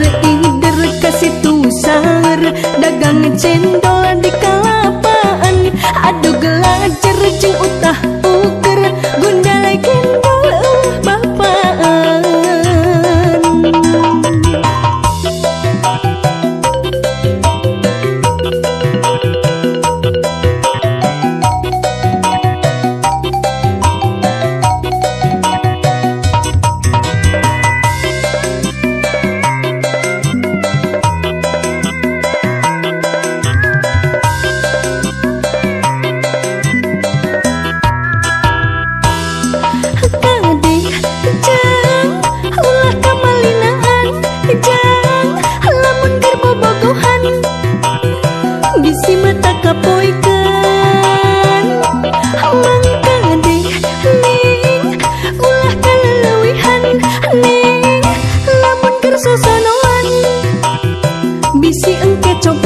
Idar kasih tusar dagang cen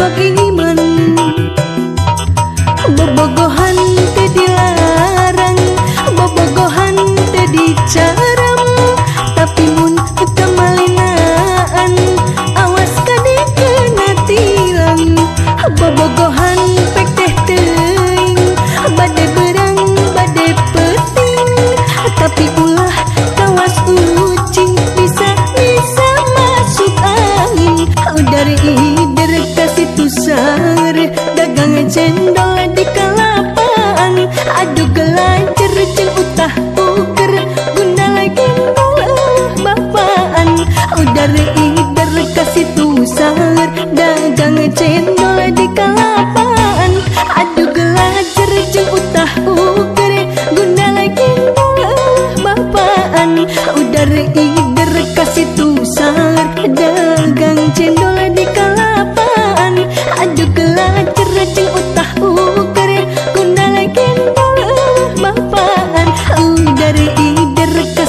aquí. benar dagang cendol di kelapaan. Aduh gelajar jeng utah puker. Guna lagi mulah bapaan. Udah idar kasih tusar dagang cendol இருக்க.